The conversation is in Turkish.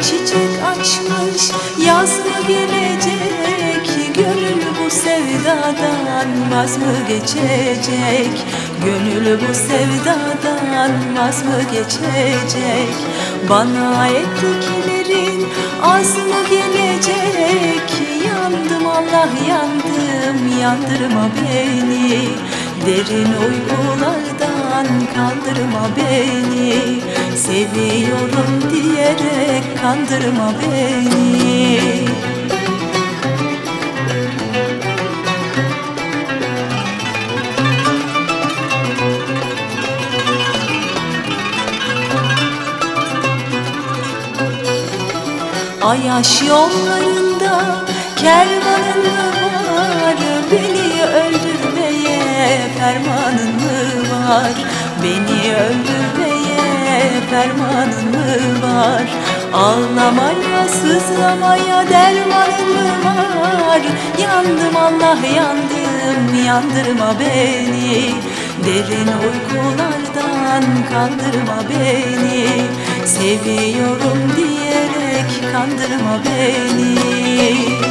Çiçek açmış yaz mı gelecek. Gönül bu sevdadan vaz mı geçecek? Gönül bu sevdadan vaz mı geçecek? Bana ettiklerin az mı gelecek? Yandım Allah yandım yandırma beni. Derin uykulardan kaldırma beni. Diyerek kandırma beni. Ayaş yollarında kervanın mı var Beni öldürmeye fermanın mı var? Beni öldürmeye fermanın mı var Ağlamaya sızlamaya dermanın mı var. Yandım Allah yandım yandırma beni. Derin uykulardan kaldırma beni. Seviyorum diyerek kandırma beni